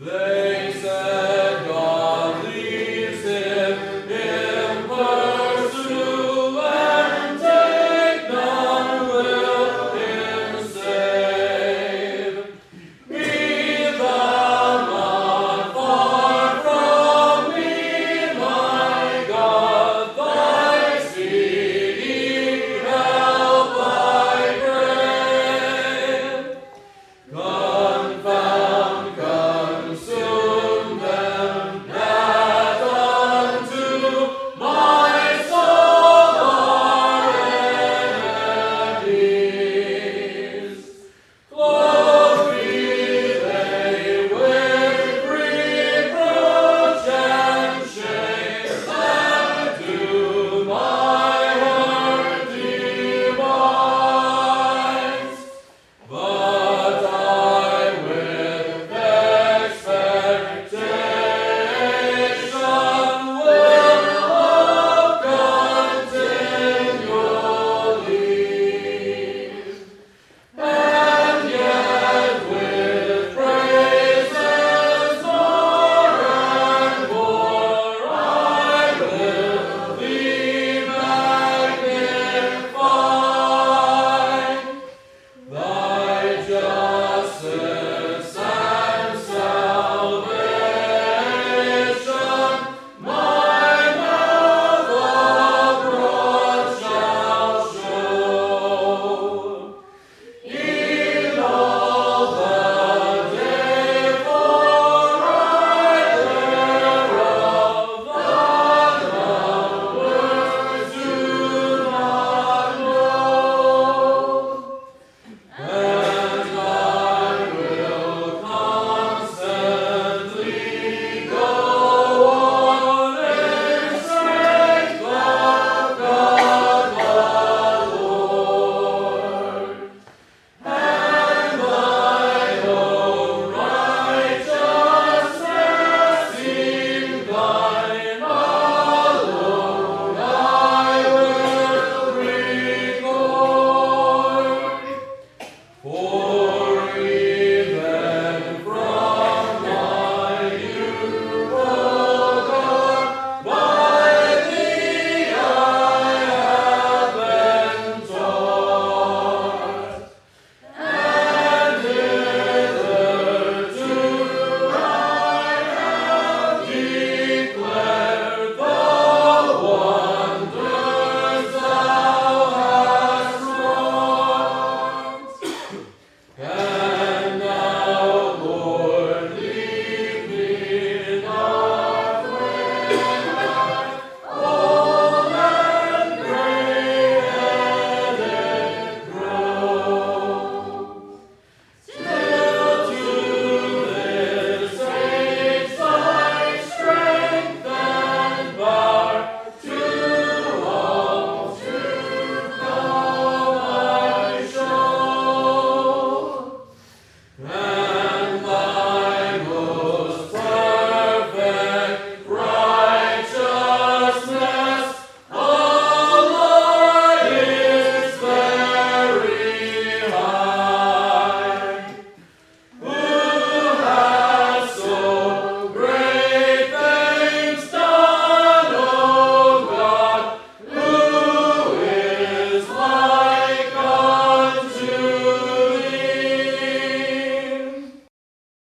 They